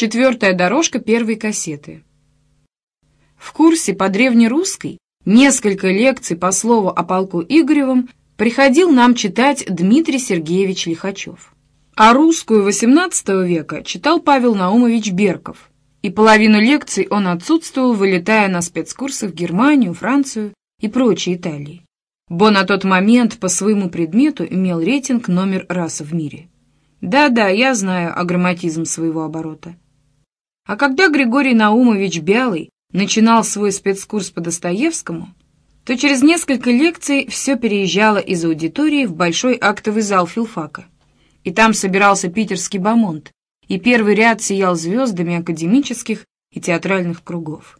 Четвертая дорожка первой кассеты. В курсе по древнерусской несколько лекций по слову о полку Игоревом приходил нам читать Дмитрий Сергеевич Лихачев. А русскую XVIII века читал Павел Наумович Берков, и половину лекций он отсутствовал, вылетая на спецкурсы в Германию, Францию и прочие Италии. Бо на тот момент по своему предмету имел рейтинг номер раз в мире. Да-да, я знаю агроматизм своего оборота. А когда Григорий Наумович Бялый начинал свой спецкурс по Достоевскому, то через несколько лекций все переезжало из аудитории в большой актовый зал филфака. И там собирался питерский бомонд, и первый ряд сиял звездами академических и театральных кругов.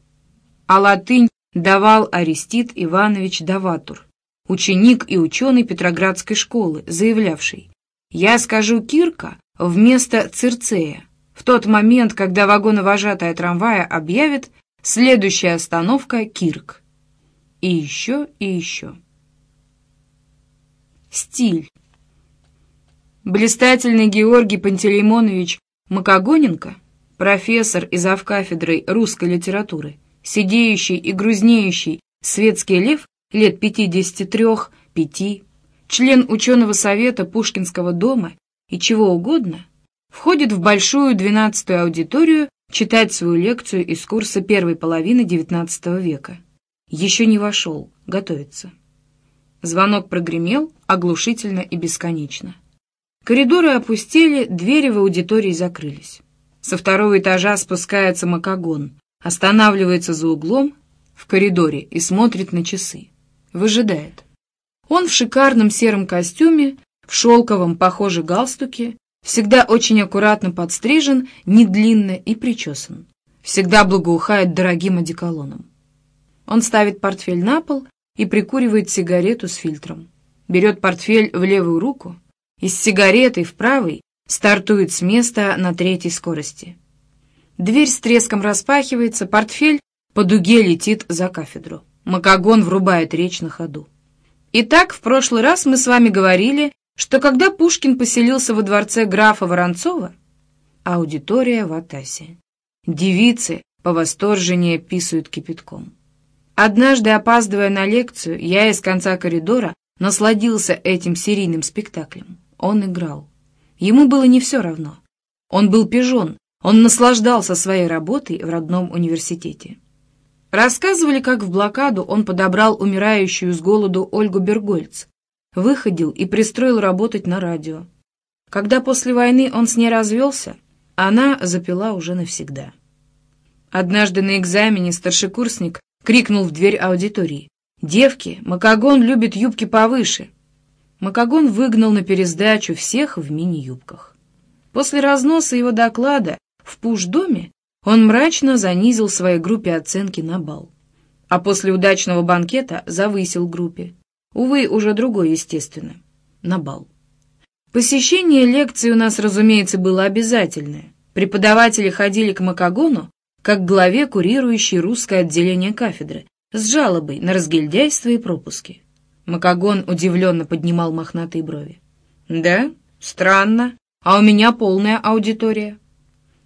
А латынь давал Арестит Иванович Даватур, ученик и ученый Петроградской школы, заявлявший «Я скажу Кирка вместо Цирцея, в тот момент, когда вагоновожатая трамвая объявит «Следующая остановка — Кирк». И еще, и еще. Стиль. Блистательный Георгий Пантелеймонович Макогоненко, профессор и завкафедрой русской литературы, сидеющий и грузнеющий светский лев лет 53-5, член ученого совета Пушкинского дома и чего угодно, входит в большую двенадцатую аудиторию читать свою лекцию из курса первой половины XIX века. Еще не вошел, готовится. Звонок прогремел оглушительно и бесконечно. Коридоры опустели, двери в аудитории закрылись. Со второго этажа спускается Макогон, останавливается за углом в коридоре и смотрит на часы. Выжидает. Он в шикарном сером костюме, в шелковом, похоже, галстуке, Всегда очень аккуратно подстрижен, не длинно и причесан. Всегда благоухает дорогим одеколоном. Он ставит портфель на пол и прикуривает сигарету с фильтром. Берет портфель в левую руку и с сигаретой в правой стартует с места на третьей скорости. Дверь с треском распахивается, портфель по дуге летит за кафедру. Макогон врубает речь на ходу. Итак, в прошлый раз мы с вами говорили что когда Пушкин поселился во дворце графа Воронцова, аудитория в Атасе. Девицы по восторженнее писают кипятком. Однажды, опаздывая на лекцию, я из конца коридора насладился этим серийным спектаклем. Он играл. Ему было не все равно. Он был пижон, он наслаждался своей работой в родном университете. Рассказывали, как в блокаду он подобрал умирающую с голоду Ольгу Бергольц, выходил и пристроил работать на радио. Когда после войны он с ней развелся, она запила уже навсегда. Однажды на экзамене старшекурсник крикнул в дверь аудитории. «Девки, Макогон любит юбки повыше!» Макогон выгнал на пересдачу всех в мини-юбках. После разноса его доклада в пуш-доме он мрачно занизил своей группе оценки на бал. А после удачного банкета завысил группе. Увы, уже другой, естественно. На бал. Посещение лекции у нас, разумеется, было обязательное. Преподаватели ходили к Макагону, как главе курирующей русское отделение кафедры, с жалобой на разгильдяйство и пропуски. Макагон удивленно поднимал мохнатые брови. «Да? Странно. А у меня полная аудитория».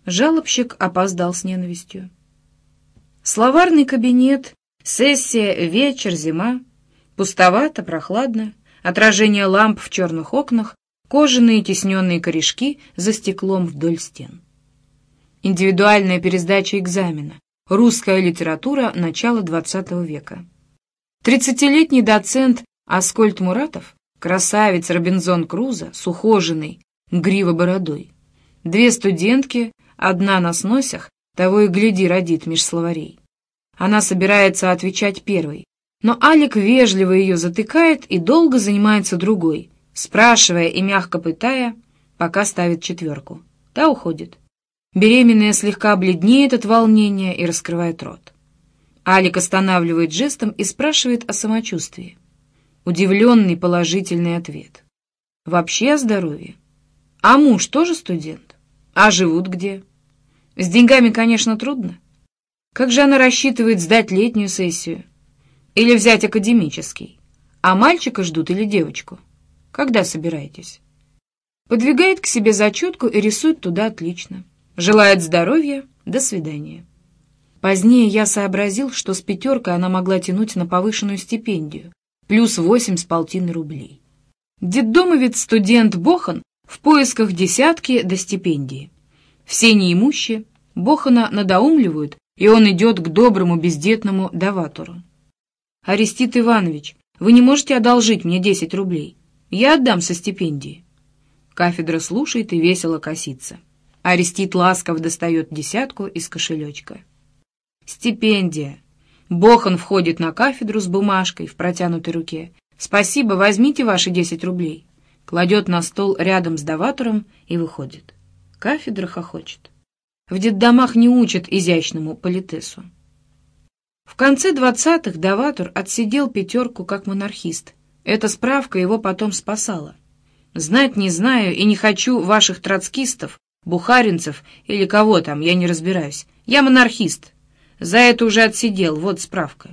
Жалобщик опоздал с ненавистью. Словарный кабинет, сессия, вечер, зима. Пустовато, прохладно, отражение ламп в черных окнах, кожаные тесненные корешки за стеклом вдоль стен. Индивидуальная пересдача экзамена. Русская литература начала XX века. Тридцатилетний доцент Аскольд Муратов, красавец Робинзон Крузо с ухоженной гриво-бородой. Две студентки, одна на сносях, того и гляди родит меж словарей. Она собирается отвечать первой, но Алик вежливо ее затыкает и долго занимается другой, спрашивая и мягко пытая, пока ставит четверку. Та уходит. Беременная слегка бледнеет от волнения и раскрывает рот. Алик останавливает жестом и спрашивает о самочувствии. Удивленный положительный ответ. Вообще о здоровье. А муж тоже студент? А живут где? С деньгами, конечно, трудно. Как же она рассчитывает сдать летнюю сессию? Или взять академический? А мальчика ждут или девочку? Когда собираетесь? Подвигает к себе зачетку и рисует туда отлично. Желает здоровья, до свидания. Позднее я сообразил, что с пятеркой она могла тянуть на повышенную стипендию, плюс восемь с полтиной рублей. Детдомовец-студент Бохан в поисках десятки до стипендии. Все неимущие Бохана надоумливают, и он идет к доброму бездетному даватору. «Арестит Иванович, вы не можете одолжить мне десять рублей? Я отдам со стипендии». Кафедра слушает и весело косится. Арестит ласков достает десятку из кошелечка. Стипендия. Бохан входит на кафедру с бумажкой в протянутой руке. «Спасибо, возьмите ваши десять рублей». Кладет на стол рядом с даватором и выходит. Кафедра хохочет. В детдомах не учат изящному политесу. В конце двадцатых даватор отсидел пятерку как монархист. Эта справка его потом спасала. Знать не знаю и не хочу ваших троцкистов, бухаринцев или кого там, я не разбираюсь. Я монархист, за это уже отсидел, вот справка.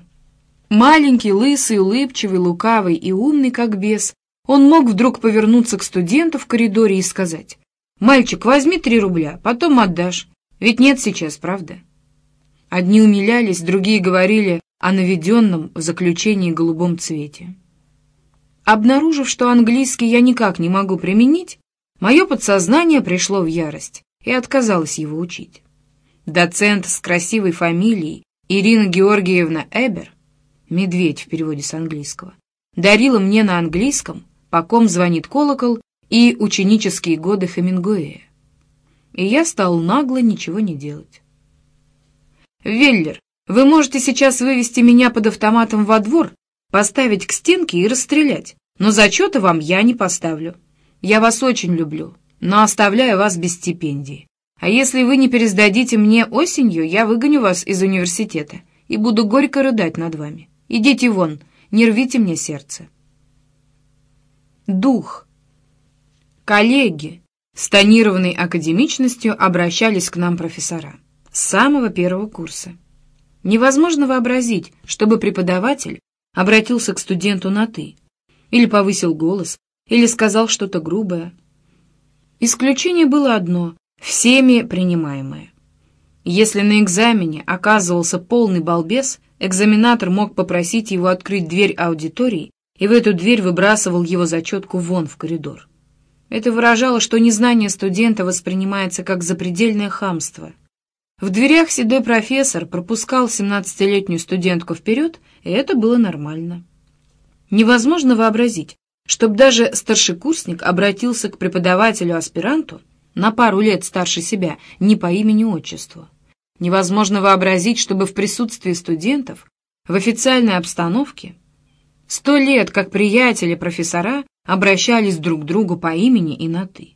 Маленький, лысый, улыбчивый, лукавый и умный, как бес, он мог вдруг повернуться к студенту в коридоре и сказать, «Мальчик, возьми три рубля, потом отдашь, ведь нет сейчас, правда?» Одни умилялись, другие говорили о наведенном в заключении голубом цвете. Обнаружив, что английский я никак не могу применить, мое подсознание пришло в ярость и отказалось его учить. Доцент с красивой фамилией Ирина Георгиевна Эбер, медведь в переводе с английского, дарила мне на английском «По ком звонит колокол» и ученические годы Хемингуэя. И я стал нагло ничего не делать. «Веллер, вы можете сейчас вывести меня под автоматом во двор, поставить к стенке и расстрелять, но зачета вам я не поставлю. Я вас очень люблю, но оставляю вас без стипендии. А если вы не пересдадите мне осенью, я выгоню вас из университета и буду горько рыдать над вами. Идите вон, не рвите мне сердце. Дух. Коллеги с тонированной академичностью обращались к нам профессора с самого первого курса. Невозможно вообразить, чтобы преподаватель обратился к студенту на «ты», или повысил голос, или сказал что-то грубое. Исключение было одно всеми принимаемое. Если на экзамене оказывался полный балбес, экзаменатор мог попросить его открыть дверь аудитории, и в эту дверь выбрасывал его зачетку вон в коридор. Это выражало, что незнание студента воспринимается как запредельное хамство. В дверях седой профессор пропускал 17-летнюю студентку вперед, и это было нормально. Невозможно вообразить, чтобы даже старшекурсник обратился к преподавателю-аспиранту на пару лет старше себя, не по имени-отчеству. Невозможно вообразить, чтобы в присутствии студентов, в официальной обстановке, сто лет как приятели-профессора обращались друг к другу по имени и на «ты».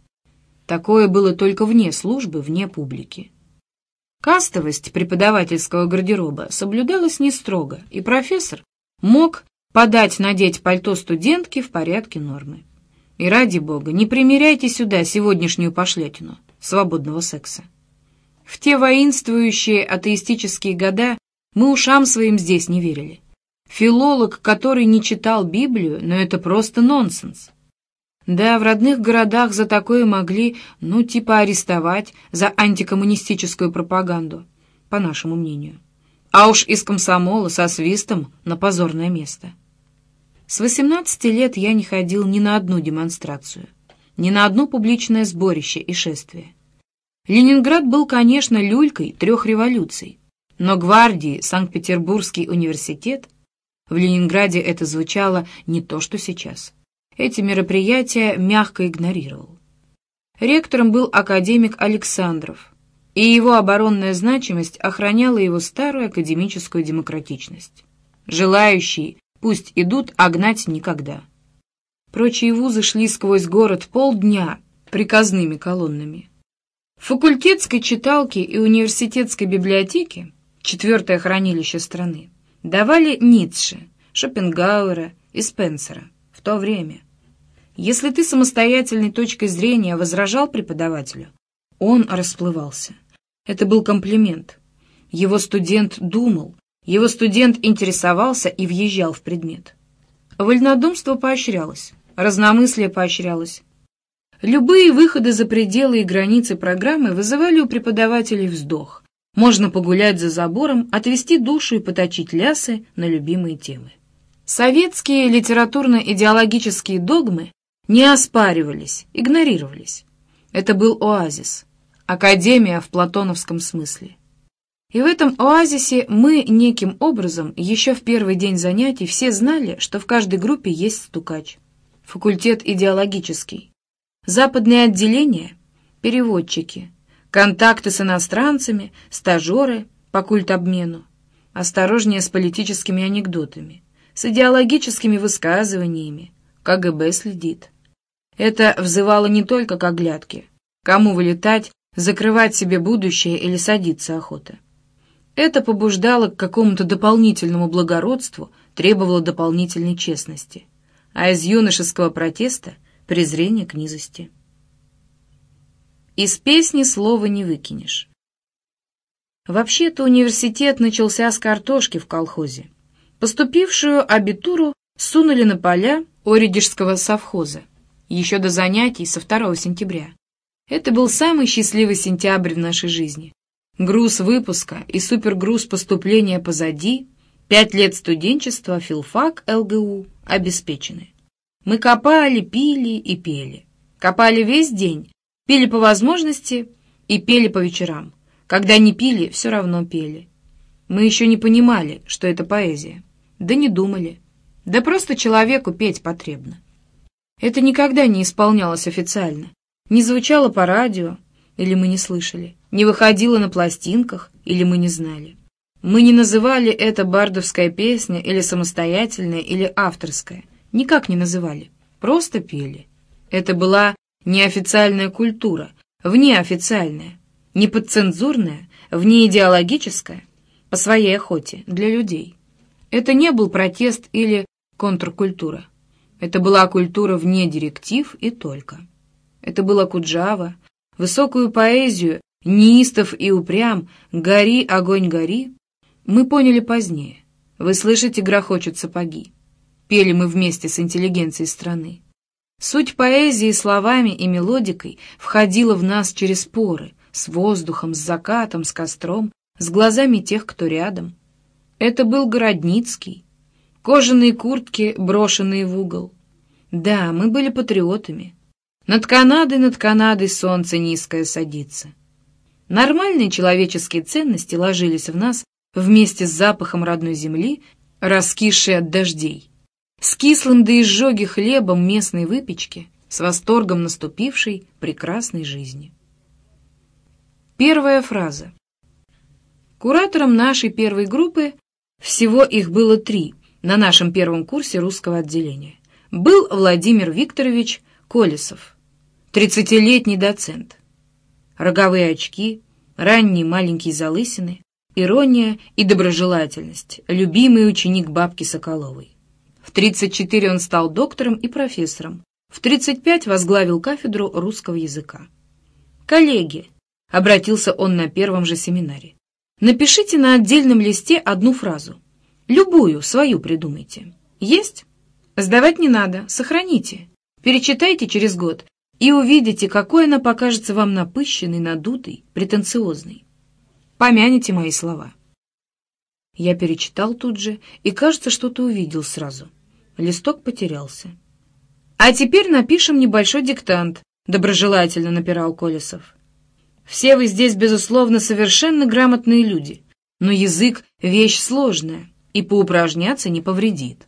Такое было только вне службы, вне публики. Кастовость преподавательского гардероба соблюдалась не строго, и профессор мог подать надеть пальто студентки в порядке нормы. И ради бога, не примеряйте сюда сегодняшнюю пошлятину свободного секса. В те воинствующие атеистические года мы ушам своим здесь не верили. Филолог, который не читал Библию, но это просто нонсенс. Да, в родных городах за такое могли, ну, типа арестовать за антикоммунистическую пропаганду, по нашему мнению. А уж из комсомола со свистом на позорное место. С 18 лет я не ходил ни на одну демонстрацию, ни на одно публичное сборище и шествие. Ленинград был, конечно, люлькой трех революций, но гвардии Санкт-Петербургский университет в Ленинграде это звучало не то, что сейчас. Эти мероприятия мягко игнорировал. Ректором был академик Александров, и его оборонная значимость охраняла его старую академическую демократичность. Желающие Пусть идут, а гнать никогда. Прочие вузы шли сквозь город полдня приказными колоннами. В факультетской читалке и университетской библиотеке, четвертое хранилище страны, давали Ницше, Шопенгауэра и Спенсера в то время. Если ты самостоятельной точкой зрения возражал преподавателю, он расплывался. Это был комплимент. Его студент думал, его студент интересовался и въезжал в предмет. Вольнодумство поощрялось, разномыслие поощрялось. Любые выходы за пределы и границы программы вызывали у преподавателей вздох. Можно погулять за забором, отвести душу и поточить лясы на любимые темы. Советские литературно-идеологические догмы не оспаривались, игнорировались. Это был оазис, академия в платоновском смысле. И в этом оазисе мы неким образом еще в первый день занятий все знали, что в каждой группе есть стукач. Факультет идеологический. Западные отделения — переводчики. Контакты с иностранцами, стажеры по культобмену. Осторожнее с политическими анекдотами, с идеологическими высказываниями. КГБ следит. Это взывало не только к оглядке. Кому вылетать, закрывать себе будущее или садиться охота. Это побуждало к какому-то дополнительному благородству, требовало дополнительной честности. А из юношеского протеста — презрение к низости. Из песни слова не выкинешь. Вообще-то университет начался с картошки в колхозе. Поступившую абитуру сунули на поля Оридежского совхоза еще до занятий со 2 сентября. Это был самый счастливый сентябрь в нашей жизни. Груз выпуска и супергруз поступления позади, пять лет студенчества, филфак, ЛГУ обеспечены. Мы копали, пили и пели. Копали весь день, пили по возможности и пели по вечерам. Когда не пили, все равно пели. Мы еще не понимали, что это поэзия. Да не думали. Да просто человеку петь потребно. Это никогда не исполнялось официально. Не звучало по радио, или мы не слышали, не выходило на пластинках, или мы не знали. Мы не называли это бардовская песня, или самостоятельная, или авторская. Никак не называли, просто пели. Это была неофициальная культура, внеофициальная, не подцензурная, внеидеологическая, по своей охоте, для людей. Это не был протест или контркультура. Это была культура вне директив и только. Это было Куджава, высокую поэзию, неистов и упрям, «Гори, огонь, гори», мы поняли позднее. Вы слышите, грохочут сапоги. Пели мы вместе с интеллигенцией страны. Суть поэзии словами и мелодикой входила в нас через поры, с воздухом, с закатом, с костром, с глазами тех, кто рядом. Это был Городницкий. Кожаные куртки, брошенные в угол. Да, мы были патриотами. Над Канадой, над Канадой солнце низкое садится. Нормальные человеческие ценности ложились в нас вместе с запахом родной земли, раскисшей от дождей, с кислым до изжоги хлебом местной выпечки, с восторгом наступившей прекрасной жизни. Первая фраза. Куратором нашей первой группы, всего их было три на нашем первом курсе русского отделения, был Владимир Викторович Колесов. Тридцатилетний доцент. Роговые очки, ранние маленькие залысины, ирония и доброжелательность, любимый ученик бабки Соколовой. В 34 он стал доктором и профессором, в 35 возглавил кафедру русского языка. «Коллеги», — обратился он на первом же семинаре, «напишите на отдельном листе одну фразу. Любую, свою придумайте. Есть? Сдавать не надо, сохраните. Перечитайте через год и увидите, какой она покажется вам напыщенной, надутой, претенциозной. Помяните мои слова. Я перечитал тут же и, кажется, что-то увидел сразу. Листок потерялся. «А теперь напишем небольшой диктант», — доброжелательно напирал Колесов. «Все вы здесь, безусловно, совершенно грамотные люди, но язык — вещь сложная, и поупражняться не повредит».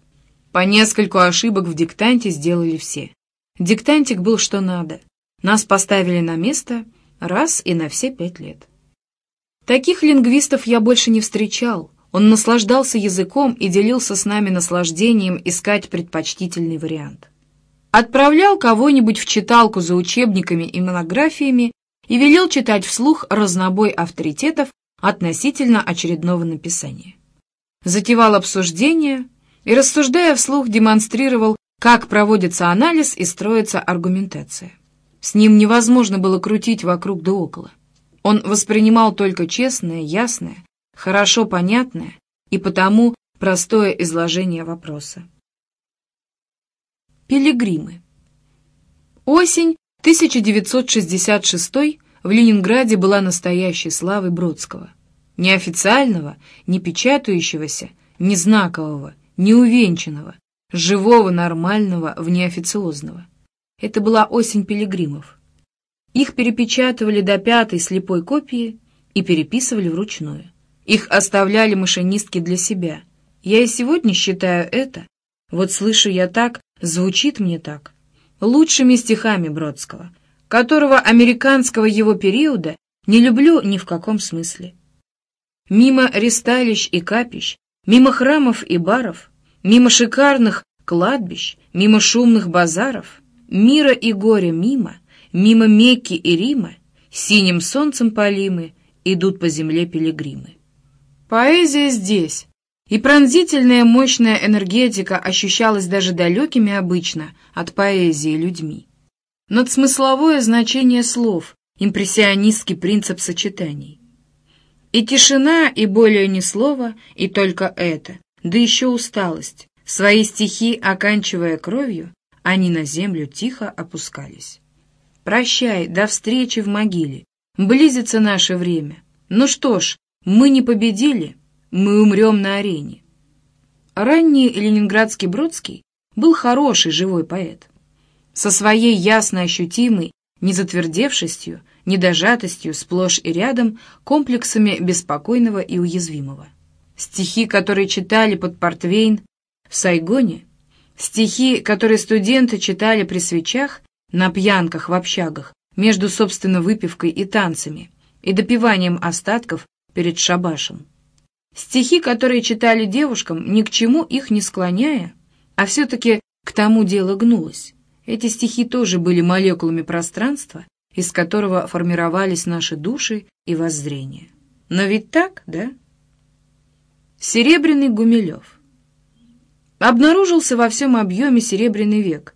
По нескольку ошибок в диктанте сделали все. Диктантик был что надо. Нас поставили на место раз и на все пять лет. Таких лингвистов я больше не встречал. Он наслаждался языком и делился с нами наслаждением искать предпочтительный вариант. Отправлял кого-нибудь в читалку за учебниками и монографиями и велел читать вслух разнобой авторитетов относительно очередного написания. Затевал обсуждение и, рассуждая вслух, демонстрировал как проводится анализ и строится аргументация. С ним невозможно было крутить вокруг да около. Он воспринимал только честное, ясное, хорошо понятное и потому простое изложение вопроса. Пилигримы. Осень 1966 в Ленинграде была настоящей славой Бродского. Неофициального, не печатающегося, не знакового, не увенчанного, живого, нормального, внеофициозного. Это была осень пилигримов. Их перепечатывали до пятой слепой копии и переписывали вручную. Их оставляли машинистки для себя. Я и сегодня считаю это, вот слышу я так, звучит мне так, лучшими стихами Бродского, которого американского его периода не люблю ни в каком смысле. Мимо ресталищ и капищ, мимо храмов и баров, мимо шикарных кладбищ, мимо шумных базаров, мира и горя мимо, мимо Мекки и Рима, синим солнцем полимы, идут по земле пилигримы. Поэзия здесь, и пронзительная мощная энергетика ощущалась даже далекими обычно от поэзии людьми. Надсмысловое значение слов, импрессионистский принцип сочетаний. И тишина, и более ни слова, и только это, да еще усталость. Свои стихи, оканчивая кровью, они на землю тихо опускались. «Прощай, до встречи в могиле. Близится наше время. Ну что ж, мы не победили, мы умрем на арене. Ранний ленинградский Бродский был хороший живой поэт. Со своей ясно ощутимой незатвердевшестью, недожатостью сплошь и рядом, комплексами беспокойного и уязвимого. Стихи, которые читали под портвейн в Сайгоне, стихи, которые студенты читали при свечах, на пьянках в общагах, между, собственно, выпивкой и танцами, и допиванием остатков перед шабашем. Стихи, которые читали девушкам, ни к чему их не склоняя, а все-таки к тому дело гнулось. Эти стихи тоже были молекулами пространства, из которого формировались наши души и воззрения. Но ведь так, да? Серебряный Гумилев. Обнаружился во всем объеме Серебряный век.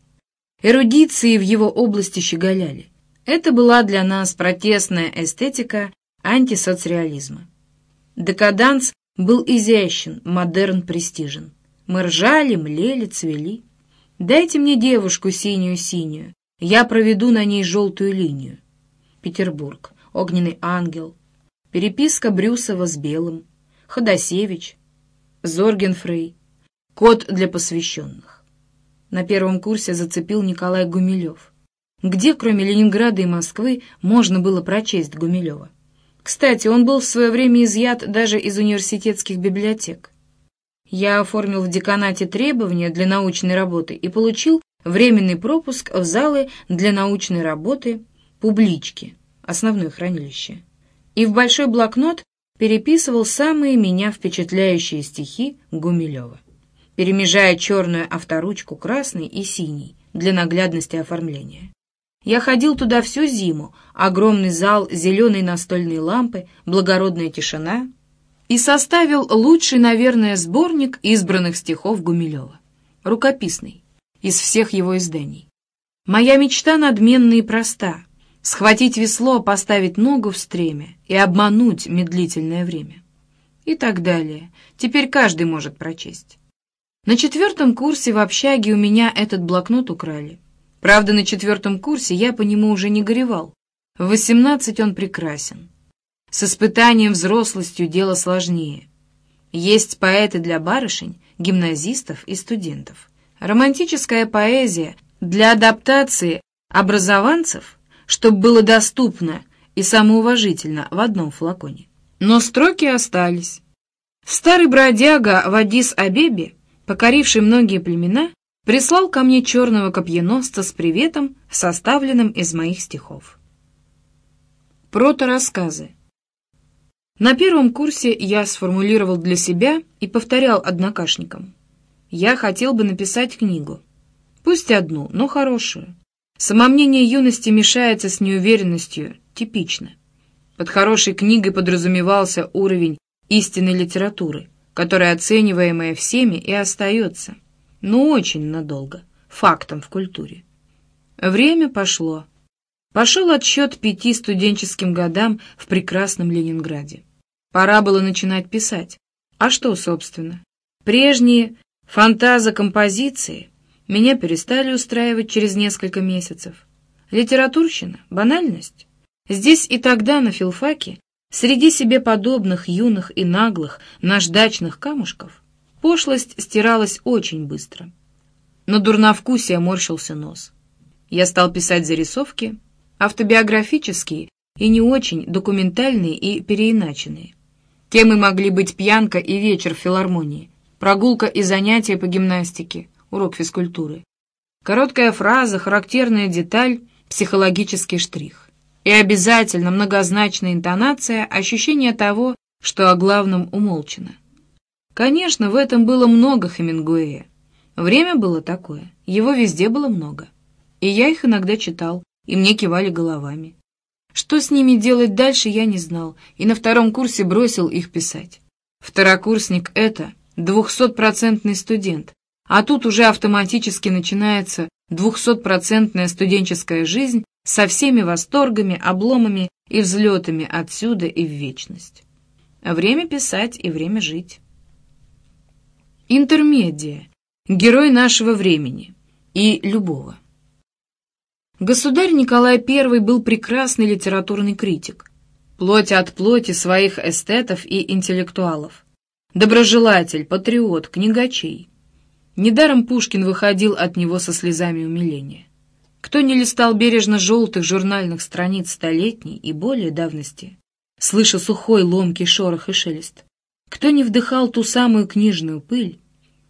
Эрудиции в его области щеголяли. Это была для нас протестная эстетика антисоцреализма. Декаданс был изящен, модерн, престижен. Мы ржали, млели, цвели. Дайте мне девушку синюю-синюю, я проведу на ней желтую линию. Петербург, огненный ангел, переписка Брюсова с Белым, Ходосевич, Зоргенфрей, код для посвященных. На первом курсе зацепил Николай Гумилев. Где, кроме Ленинграда и Москвы, можно было прочесть Гумилева? Кстати, он был в свое время изъят даже из университетских библиотек. Я оформил в деканате требования для научной работы и получил временный пропуск в залы для научной работы «Публички», основное хранилище. И в большой блокнот переписывал самые меня впечатляющие стихи Гумилева, перемежая черную авторучку красной и синей для наглядности оформления. Я ходил туда всю зиму, огромный зал, зеленые настольные лампы, благородная тишина, и составил лучший, наверное, сборник избранных стихов Гумилева, рукописный, из всех его изданий. Моя мечта надменна и проста — схватить весло, поставить ногу в стремя и обмануть медлительное время. И так далее. Теперь каждый может прочесть. На четвертом курсе в общаге у меня этот блокнот украли. Правда, на четвертом курсе я по нему уже не горевал. В восемнадцать он прекрасен. С испытанием взрослостью дело сложнее. Есть поэты для барышень, гимназистов и студентов. Романтическая поэзия для адаптации образованцев, чтобы было доступно и самоуважительно в одном флаконе. Но строки остались. Старый бродяга в Адис-Абебе, покоривший многие племена, прислал ко мне черного копьеносца с приветом, составленным из моих стихов. Прото-рассказы. На первом курсе я сформулировал для себя и повторял однокашникам. Я хотел бы написать книгу. Пусть одну, но хорошую. Самомнение юности мешается с неуверенностью, типично. Под хорошей книгой подразумевался уровень истинной литературы, которая, оцениваемая всеми, и остается – но очень надолго, фактом в культуре. Время пошло. Пошел отсчет пяти студенческим годам в прекрасном Ленинграде. Пора было начинать писать. А что, собственно? Прежние фантазокомпозиции меня перестали устраивать через несколько месяцев. Литературщина? Банальность? Здесь и тогда на филфаке, среди себе подобных юных и наглых наждачных камушков, пошлость стиралась очень быстро. Но дурновкусие морщился нос. Я стал писать зарисовки, автобиографические и не очень документальные и переиначенные. Темы могли быть пьянка и вечер в филармонии, прогулка и занятия по гимнастике, урок физкультуры. Короткая фраза, характерная деталь, психологический штрих. И обязательно многозначная интонация, ощущение того, что о главном умолчено. Конечно, в этом было много Хемингуэя. Время было такое, его везде было много. И я их иногда читал, и мне кивали головами. Что с ними делать дальше, я не знал, и на втором курсе бросил их писать. Второкурсник — это двухсотпроцентный студент, а тут уже автоматически начинается двухсотпроцентная студенческая жизнь со всеми восторгами, обломами и взлетами отсюда и в вечность. Время писать и время жить. Интермедия. Герой нашего времени. И любого. Государь Николай I был прекрасный литературный критик, плоть от плоти своих эстетов и интеллектуалов, доброжелатель, патриот, книгачей. Недаром Пушкин выходил от него со слезами умиления. Кто не листал бережно желтых журнальных страниц столетней и более давности, слыша сухой ломкий шорох и шелест, кто не вдыхал ту самую книжную пыль,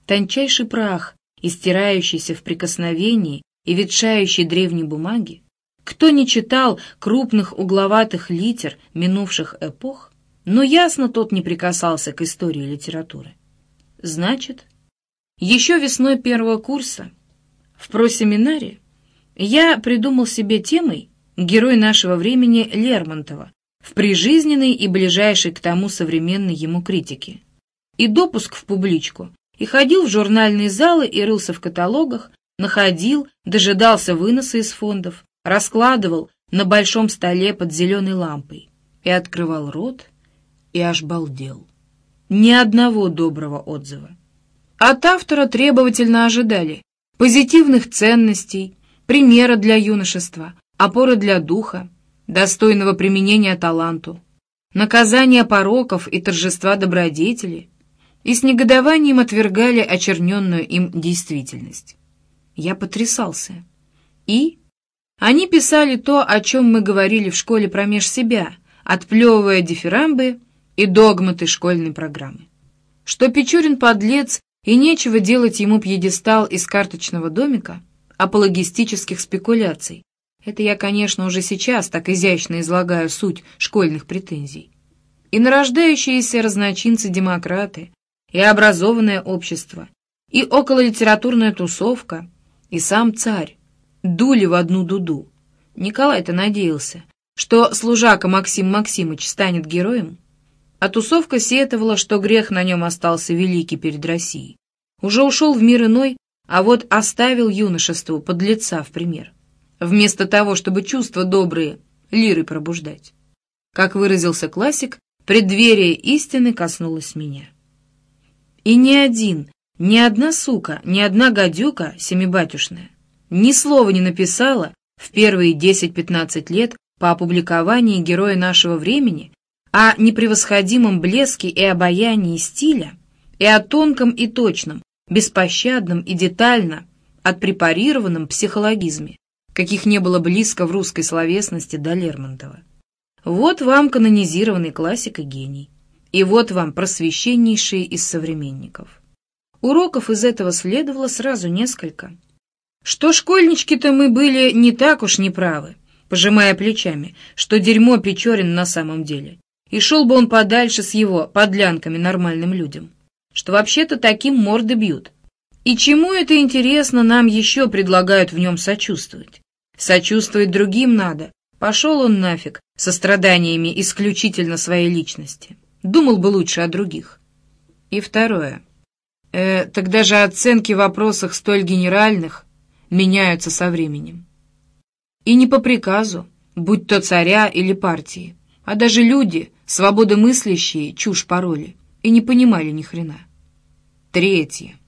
тончайший прах, истирающийся в прикосновении и ветшающей древней бумаги, кто не читал крупных угловатых литер минувших эпох, но ясно тот не прикасался к истории литературы. Значит, еще весной первого курса в просеминаре я придумал себе темой герой нашего времени Лермонтова в прижизненной и ближайшей к тому современной ему критике. И допуск в публичку, и ходил в журнальные залы и рылся в каталогах, находил, дожидался выноса из фондов, раскладывал на большом столе под зеленой лампой и открывал рот, и аж балдел. Ни одного доброго отзыва. От автора требовательно ожидали позитивных ценностей, примера для юношества, опоры для духа, достойного применения таланту, наказания пороков и торжества добродетели, и с негодованием отвергали очерненную им действительность. Я потрясался. И? Они писали то, о чем мы говорили в школе промеж себя, отплевывая дифирамбы и догматы школьной программы. Что Печорин подлец, и нечего делать ему пьедестал из карточного домика, апологистических спекуляций. Это я, конечно, уже сейчас так изящно излагаю суть школьных претензий. И нарождающиеся разночинцы-демократы, и образованное общество, и окололитературная тусовка — и сам царь дули в одну дуду. Николай-то надеялся, что служака Максим Максимыч станет героем, а тусовка сетовала, что грех на нем остался великий перед Россией. Уже ушел в мир иной, а вот оставил юношеству подлеца в пример, вместо того, чтобы чувства добрые лиры пробуждать. Как выразился классик, преддверие истины коснулось меня. И ни один ни одна сука, ни одна гадюка семибатюшная ни слова не написала в первые 10-15 лет по опубликовании героя нашего времени о непревосходимом блеске и обаянии стиля и о тонком и точном, беспощадном и детально отпрепарированном психологизме, каких не было близко в русской словесности до Лермонтова. Вот вам канонизированный классик и гений, и вот вам просвещеннейший из современников. Уроков из этого следовало сразу несколько. Что школьнички-то мы были не так уж неправы, пожимая плечами, что дерьмо Печорин на самом деле. И шел бы он подальше с его подлянками нормальным людям. Что вообще-то таким морды бьют. И чему это интересно, нам еще предлагают в нем сочувствовать? Сочувствовать другим надо. Пошел он нафиг со страданиями исключительно своей личности. Думал бы лучше о других. И второе. Э, тогда же оценки в вопросах столь генеральных меняются со временем. И не по приказу, будь то царя или партии, а даже люди, свободомыслящие, чушь пароли, и не понимали ни хрена. Третье.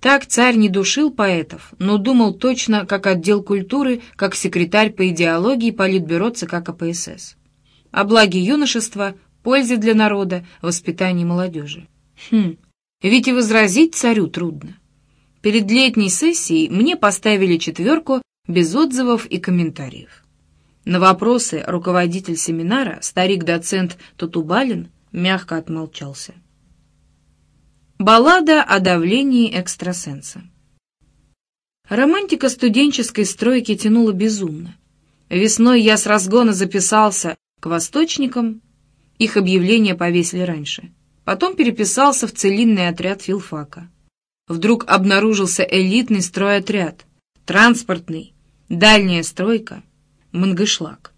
Так царь не душил поэтов, но думал точно как отдел культуры, как секретарь по идеологии Политбюро ЦК КПСС. О благе юношества, пользе для народа, воспитании молодежи. Хм, ведь и возразить царю трудно. Перед летней сессией мне поставили четверку без отзывов и комментариев. На вопросы руководитель семинара, старик-доцент Тутубалин, мягко отмолчался. Баллада о давлении экстрасенса. Романтика студенческой стройки тянула безумно. Весной я с разгона записался к восточникам, их объявление повесили раньше. Потом переписался в целинный отряд филфака. Вдруг обнаружился элитный стройотряд, транспортный, дальняя стройка, мангышлак.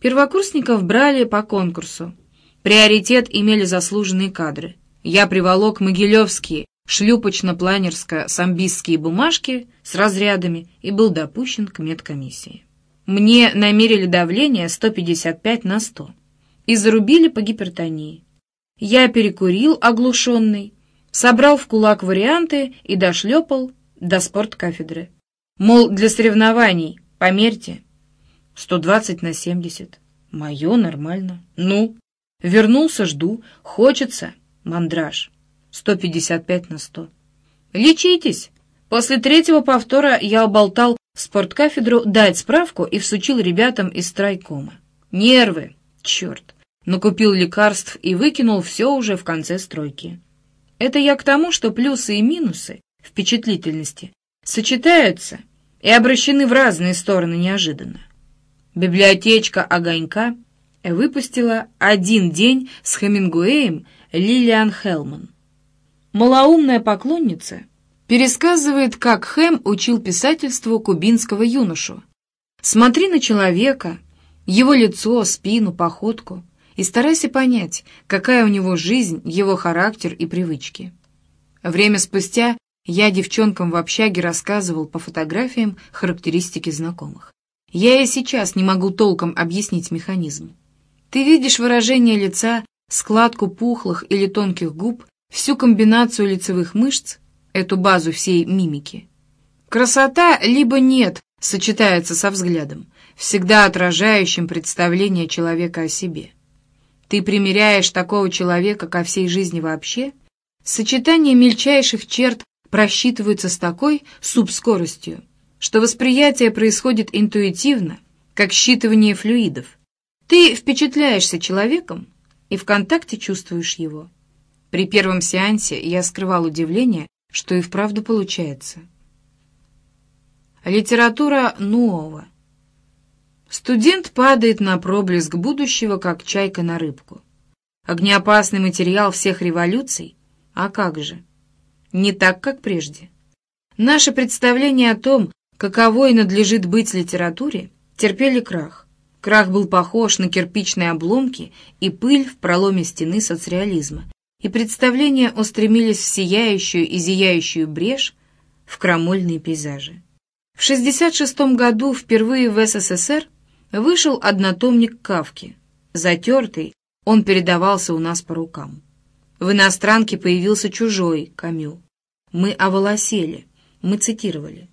Первокурсников брали по конкурсу. Приоритет имели заслуженные кадры. Я приволок могилевские, шлюпочно-планерско-самбистские бумажки с разрядами и был допущен к медкомиссии. Мне намерили давление 155 на 100 и зарубили по гипертонии. Я перекурил, оглушенный, собрал в кулак варианты и дошлепал до спорткафедры. Мол, для соревнований, померьте, 120 на 70. Мое нормально. Ну, вернулся, жду, хочется, мандраж. 155 на 100. Лечитесь. После третьего повтора я уболтал спорткафедру дать справку и всучил ребятам из страйкома. Нервы, черт. Накупил лекарств и выкинул все уже в конце стройки. Это я к тому, что плюсы и минусы впечатлительности сочетаются и обращены в разные стороны неожиданно. Библиотечка «Огонька» выпустила «Один день с Хемингуэем» Лилиан Хелман. Малоумная поклонница пересказывает, как Хэм учил писательству кубинского юношу. Смотри на человека, его лицо, спину, походку, и старайся понять, какая у него жизнь, его характер и привычки. Время спустя я девчонкам в общаге рассказывал по фотографиям характеристики знакомых. Я и сейчас не могу толком объяснить механизм. Ты видишь выражение лица, складку пухлых или тонких губ, всю комбинацию лицевых мышц, эту базу всей мимики. Красота либо нет сочетается со взглядом, всегда отражающим представление человека о себе. Ты примеряешь такого человека ко всей жизни вообще? Сочетание мельчайших черт просчитывается с такой субскоростью, что восприятие происходит интуитивно, как считывание флюидов. Ты впечатляешься человеком и в контакте чувствуешь его. При первом сеансе я скрывал удивление, что и вправду получается. Литература нового. Студент падает на проблеск будущего, как чайка на рыбку. Огнеопасный материал всех революций? А как же? Не так, как прежде. Наше представление о том, каковой надлежит быть литературе, терпели крах. Крах был похож на кирпичные обломки и пыль в проломе стены соцреализма, и представления устремились в сияющую и зияющую брешь, в крамольные пейзажи. В 1966 году впервые в СССР вышел однотомник Кавки. Затертый, он передавался у нас по рукам. В иностранке появился чужой, Камю. Мы оволосели, мы цитировали.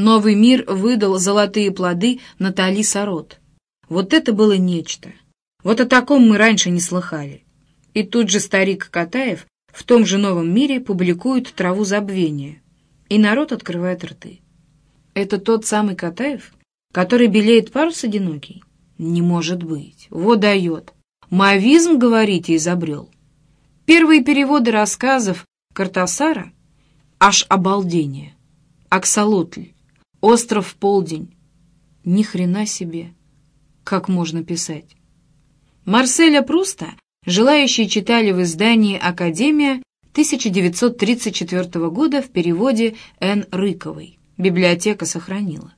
Новый мир выдал золотые плоды Натали Сарот. Вот это было нечто. Вот о таком мы раньше не слыхали. И тут же старик Катаев в том же новом мире публикует «Траву забвения». И народ открывает рты. Это тот самый Катаев, который белеет парус одинокий? Не может быть. Вот дает. Мавизм, говорите, изобрел. Первые переводы рассказов Картасара аж обалдение. Аксолотль, остров полдень. Ни хрена себе. Как можно писать? Марселя Пруста желающие читали в издании «Академия» 1934 года в переводе Н. Рыковой. Библиотека сохранила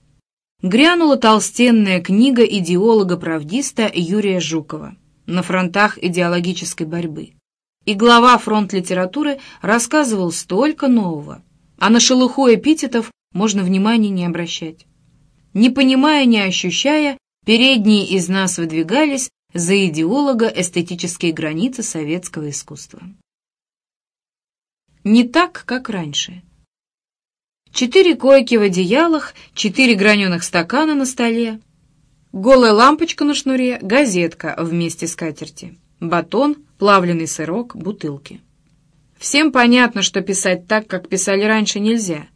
грянула толстенная книга идеолога-правдиста Юрия Жукова «На фронтах идеологической борьбы». И глава фронт литературы рассказывал столько нового, а на шелуху эпитетов можно внимания не обращать. Не понимая, не ощущая, передние из нас выдвигались за идеолога эстетические границы советского искусства. Не так, как раньше. Четыре койки в одеялах, четыре граненых стакана на столе, голая лампочка на шнуре, газетка вместе с катерти, батон, плавленый сырок, бутылки. Всем понятно, что писать так, как писали раньше, нельзя.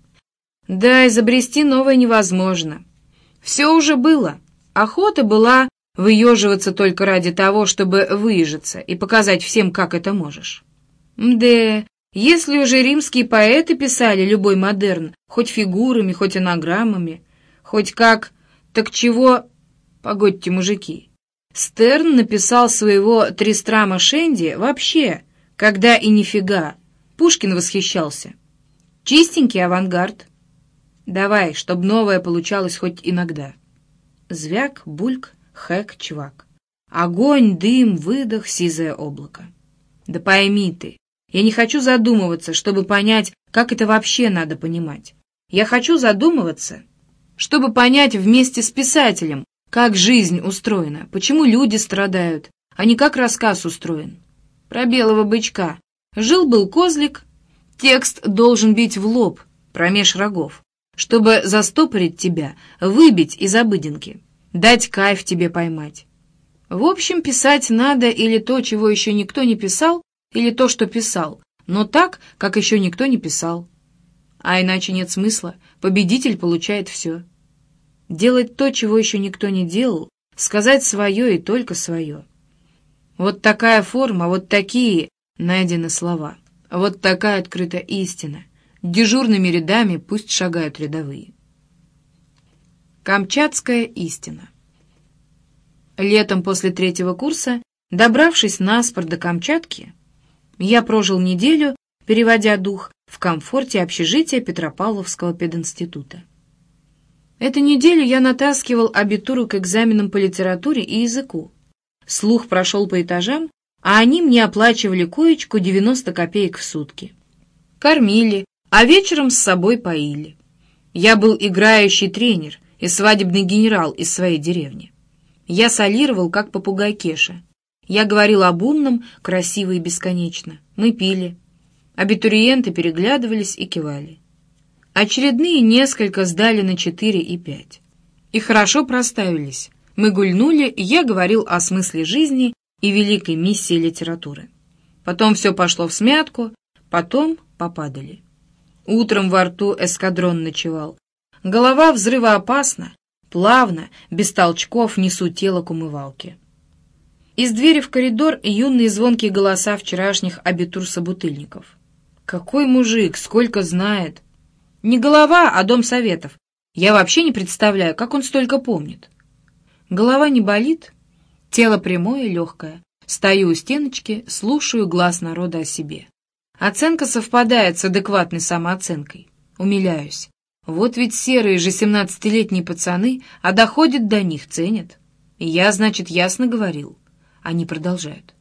Да, изобрести новое невозможно. Все уже было. Охота была выеживаться только ради того, чтобы выезжаться и показать всем, как это можешь. Да, если уже римские поэты писали любой модерн, хоть фигурами, хоть анаграммами, хоть как, так чего... Погодьте, мужики. Стерн написал своего Тристрама Шенди вообще когда и нифига. Пушкин восхищался. Чистенький авангард. Давай, чтоб новое получалось хоть иногда. Звяк, бульк, хэк, чувак. Огонь, дым, выдох, сизое облако. Да пойми ты, я не хочу задумываться, чтобы понять, как это вообще надо понимать. Я хочу задумываться, чтобы понять вместе с писателем, как жизнь устроена, почему люди страдают, а не как рассказ устроен про белого бычка. Жил-был козлик. Текст должен бить в лоб, промеж рогов, чтобы застопорить тебя, выбить из обыденки, дать кайф тебе поймать. В общем, писать надо или то, чего еще никто не писал, или то, что писал, но так, как еще никто не писал. А иначе нет смысла, победитель получает все. Делать то, чего еще никто не делал, сказать свое и только свое. Вот такая форма, вот такие найдены слова. Вот такая открыта истина. Дежурными рядами пусть шагают рядовые. Камчатская истина. Летом после третьего курса, добравшись на спор до Камчатки, я прожил неделю, переводя дух, в комфорте общежития Петропавловского пединститута. Эту неделю я натаскивал абитуру к экзаменам по литературе и языку, Слух прошел по этажам, а они мне оплачивали коечку 90 копеек в сутки. Кормили, а вечером с собой поили. Я был играющий тренер и свадебный генерал из своей деревни. Я солировал, как попугай Кеша. Я говорил об умном, красиво и бесконечно. Мы пили. Абитуриенты переглядывались и кивали. Очередные несколько сдали на четыре и пять. И хорошо проставились. Мы гульнули, я говорил о смысле жизни и великой миссии литературы. Потом все пошло в смятку, потом попадали. Утром во рту эскадрон ночевал. Голова взрывоопасна, плавно, без толчков несу тело к умывалке. Из двери в коридор юные звонкие голоса вчерашних абитур-собутыльников. Какой мужик, сколько знает! Не голова, а дом советов. Я вообще не представляю, как он столько помнит. Голова не болит, тело прямое легкое. Стою у стеночки, слушаю глаз народа о себе. Оценка совпадает с адекватной самооценкой. Умиляюсь. Вот ведь серые же семнадцатилетние пацаны, а доходит до них, ценят. Я, значит, ясно говорил. Они продолжают.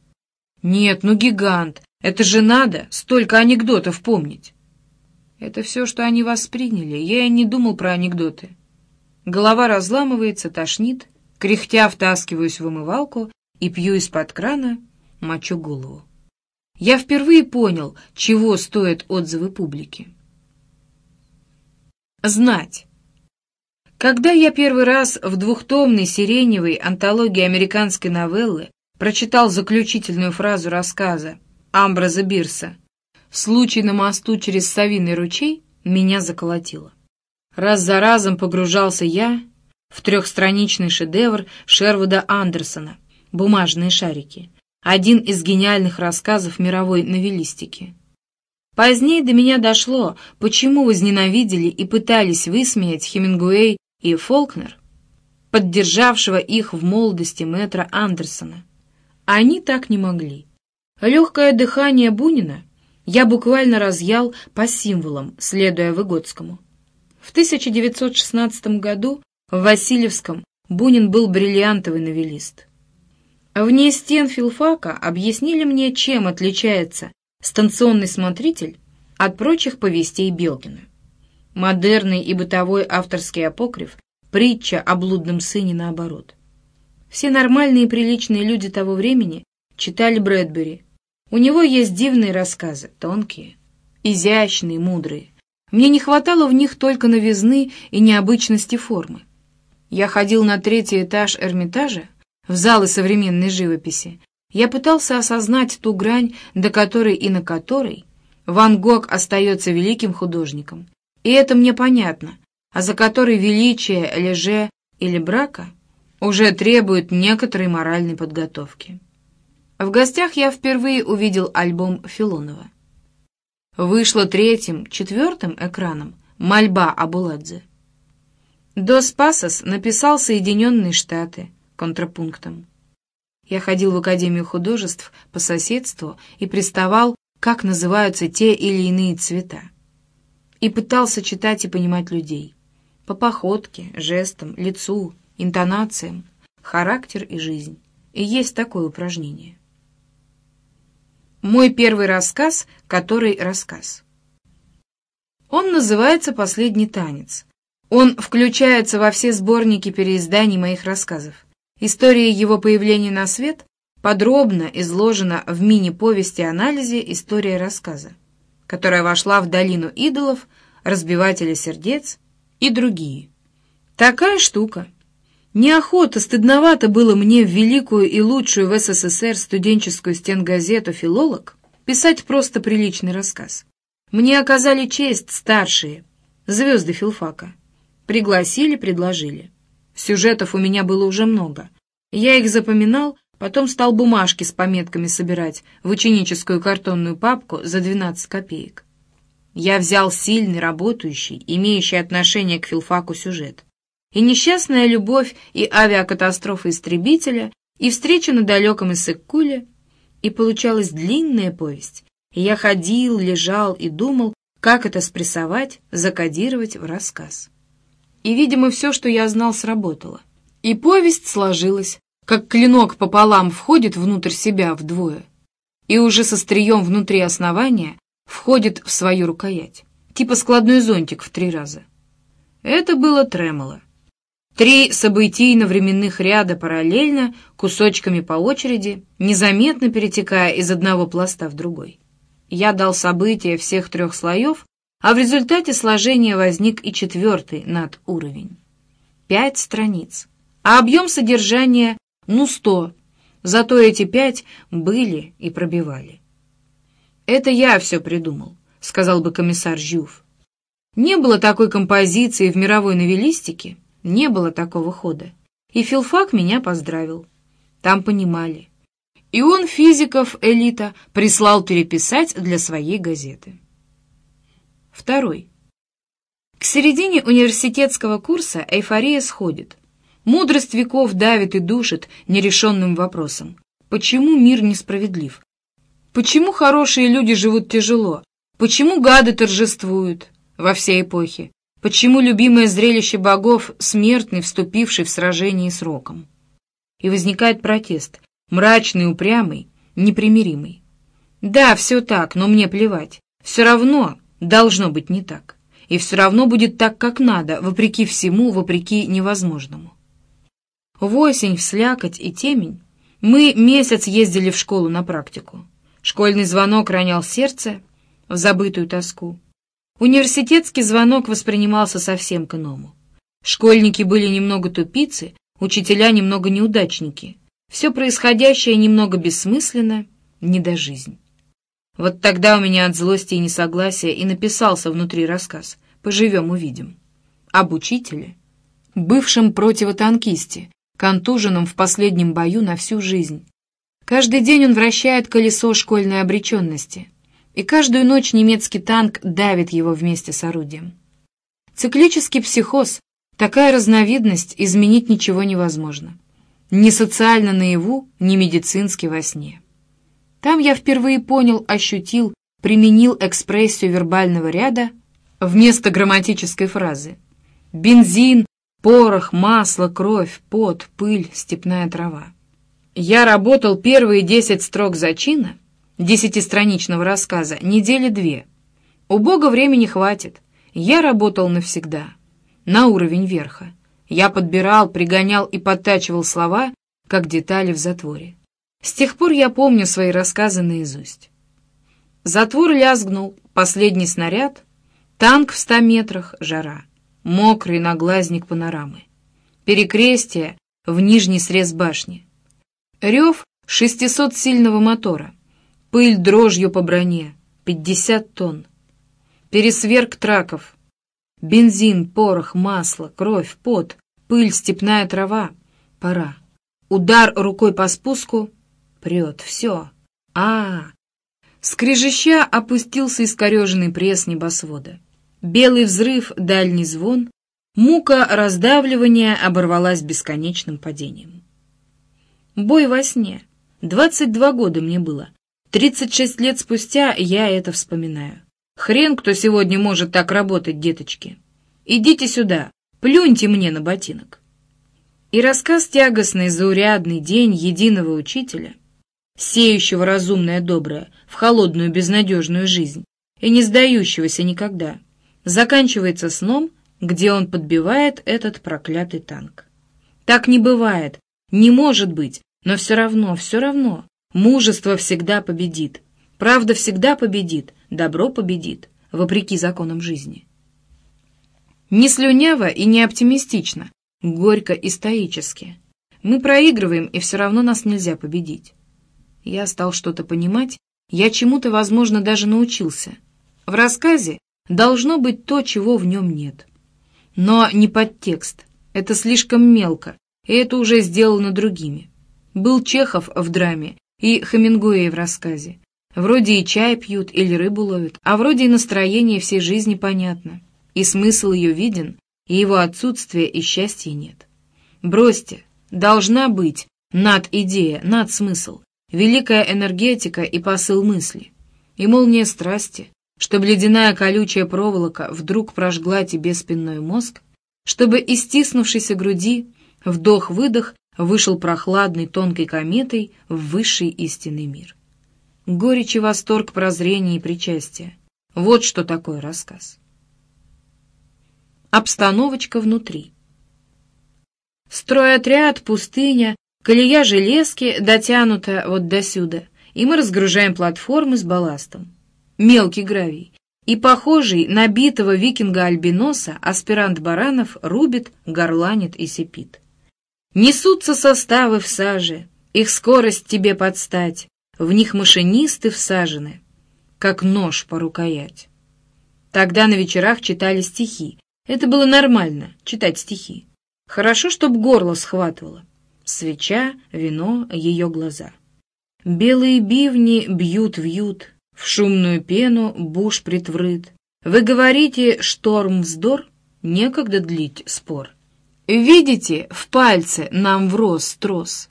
Нет, ну гигант, это же надо столько анекдотов помнить. Это все, что они восприняли, я и не думал про анекдоты. Голова разламывается, тошнит, Кряхтя втаскиваюсь в умывалку и пью из-под крана, мочу голову. Я впервые понял, чего стоят отзывы публики. Знать. Когда я первый раз в двухтомной сиреневой антологии американской новеллы прочитал заключительную фразу рассказа Амбраза Бирса «Случай на мосту через Савиный ручей» меня заколотило. Раз за разом погружался я в трехстраничный шедевр Шервуда Андерсона «Бумажные шарики», один из гениальных рассказов мировой новеллистики. Позднее до меня дошло, почему возненавидели и пытались высмеять Хемингуэй и Фолкнер, поддержавшего их в молодости мэтра Андерсона. Они так не могли. Легкое дыхание Бунина я буквально разъял по символам, следуя Выгодскому. В 1916 году в Васильевском Бунин был бриллиантовый новелист. Вне стен филфака объяснили мне, чем отличается станционный смотритель от прочих повестей Белкина. Модерный и бытовой авторский апокриф, притча о блудном сыне наоборот. Все нормальные и приличные люди того времени читали Брэдбери. У него есть дивные рассказы, тонкие, изящные, мудрые. Мне не хватало в них только новизны и необычности формы. Я ходил на третий этаж Эрмитажа, в залы современной живописи. Я пытался осознать ту грань, до которой и на которой Ван Гог остается великим художником. И это мне понятно, а за которой величие, леже или брака уже требует некоторой моральной подготовки. В гостях я впервые увидел альбом Филонова. Вышло третьим, четвертым экраном «Мольба Абуладзе». Дос Пасос написал «Соединенные Штаты» контрапунктом. Я ходил в Академию художеств по соседству и приставал, как называются те или иные цвета. И пытался читать и понимать людей. По походке, жестам, лицу, интонациям, характер и жизнь. И есть такое упражнение. Мой первый рассказ, который рассказ. Он называется «Последний танец». Он включается во все сборники переизданий моих рассказов. История его появления на свет подробно изложена в мини-повести-анализе «История рассказа», которая вошла в «Долину идолов», «Разбивателя сердец» и другие. Такая штука. Неохота, стыдновато было мне в великую и лучшую в СССР студенческую стенгазету «Филолог» писать просто приличный рассказ. Мне оказали честь старшие, звезды филфака. Пригласили, предложили. Сюжетов у меня было уже много. Я их запоминал, потом стал бумажки с пометками собирать в ученическую картонную папку за 12 копеек. Я взял сильный, работающий, имеющий отношение к филфаку сюжет и несчастная любовь, и авиакатастрофа истребителя, и встреча на далеком Иссык-Куле, и получалась длинная повесть. И я ходил, лежал и думал, как это спрессовать, закодировать в рассказ. И, видимо, все, что я знал, сработало. И повесть сложилась, как клинок пополам входит внутрь себя вдвое, и уже со стрием внутри основания входит в свою рукоять, типа складной зонтик в три раза. Это было тремоло. Три событийно-временных ряда параллельно, кусочками по очереди, незаметно перетекая из одного пласта в другой. Я дал события всех трех слоев, а в результате сложения возник и четвертый над уровень. Пять страниц. А объем содержания, ну, сто. Зато эти пять были и пробивали. «Это я все придумал», — сказал бы комиссар Жюв. Не было такой композиции в мировой новеллистике, не было такого хода. И филфак меня поздравил. Там понимали. И он физиков элита прислал переписать для своей газеты. Второй. К середине университетского курса эйфория сходит. Мудрость веков давит и душит нерешенным вопросом. Почему мир несправедлив? Почему хорошие люди живут тяжело? Почему гады торжествуют во всей эпохе? Почему любимое зрелище богов — смертный, вступивший в сражение с роком? И возникает протест, мрачный, упрямый, непримиримый. Да, все так, но мне плевать. Все равно должно быть не так. И все равно будет так, как надо, вопреки всему, вопреки невозможному. В осень, в слякоть и темень мы месяц ездили в школу на практику. Школьный звонок ронял сердце в забытую тоску. Университетский звонок воспринимался совсем к-иному. Школьники были немного тупицы, учителя немного неудачники. Все происходящее немного бессмысленно, не до жизни. Вот тогда у меня от злости и несогласия и написался внутри рассказ «Поживем, увидим». Об учителе, бывшем противотанкисте, контуженном в последнем бою на всю жизнь. Каждый день он вращает колесо школьной обреченности — и каждую ночь немецкий танк давит его вместе с орудием. Циклический психоз — такая разновидность, изменить ничего невозможно. Ни социально наяву, ни медицински во сне. Там я впервые понял, ощутил, применил экспрессию вербального ряда вместо грамматической фразы. Бензин, порох, масло, кровь, пот, пыль, степная трава. Я работал первые десять строк зачина — десятистраничного рассказа недели две. У Бога времени хватит. Я работал навсегда. На уровень верха. Я подбирал, пригонял и подтачивал слова, как детали в затворе. С тех пор я помню свои рассказы наизусть. Затвор лязгнул, последний снаряд, Танк в ста метрах — жара. Мокрый наглазник панорамы. Перекрестие в нижний срез башни. Рев 600-сильного мотора. Пыль дрожью по броне. 50 тонн. Пересверк траков. Бензин, порох, масло, кровь, пот, пыль, степная трава. Пора. Удар рукой по спуску. Прет. Все. а а, -а. Скрежеща опустился искореженный пресс небосвода. Белый взрыв, дальний звон. Мука раздавливания оборвалась бесконечным падением. Бой во сне. Двадцать два года мне было. Тридцать шесть лет спустя я это вспоминаю. Хрен, кто сегодня может так работать, деточки. Идите сюда, плюньте мне на ботинок. И рассказ тягостный, заурядный день единого учителя, сеющего разумное доброе в холодную безнадежную жизнь и не сдающегося никогда, заканчивается сном, где он подбивает этот проклятый танк. Так не бывает, не может быть, но все равно, все равно, мужество всегда победит, правда всегда победит, добро победит, вопреки законам жизни. Не слюняво и не оптимистично, горько и стоически. Мы проигрываем, и все равно нас нельзя победить. Я стал что-то понимать, я чему-то, возможно, даже научился. В рассказе должно быть то, чего в нем нет. Но не подтекст, это слишком мелко, и это уже сделано другими. Был Чехов в драме и Хемингуэй в рассказе. Вроде и чай пьют или рыбу ловят, а вроде и настроение всей жизни понятно, и смысл ее виден, и его отсутствия и счастья нет. Бросьте, должна быть над идея, над смысл, великая энергетика и посыл мысли, и молния страсти, чтобы ледяная колючая проволока вдруг прожгла тебе спинной мозг, чтобы из стиснувшейся груди вдох-выдох вышел прохладной тонкой кометой в высший истинный мир. Горечь и восторг прозрения и причастия. Вот что такое рассказ. Обстановочка внутри. Стройотряд, пустыня, колея железки дотянута вот до сюда, и мы разгружаем платформы с балластом. Мелкий гравий. И похожий на битого викинга-альбиноса аспирант Баранов рубит, горланит и сипит. Несутся составы в саже, их скорость тебе подстать, в них машинисты всажены, как нож по рукоять. Тогда на вечерах читали стихи. Это было нормально, читать стихи. Хорошо, чтоб горло схватывало. Свеча, вино, ее глаза. Белые бивни бьют-вьют, в шумную пену буш притврыт. Вы говорите, шторм-вздор, некогда длить спор. Видите, в пальце нам врос трос.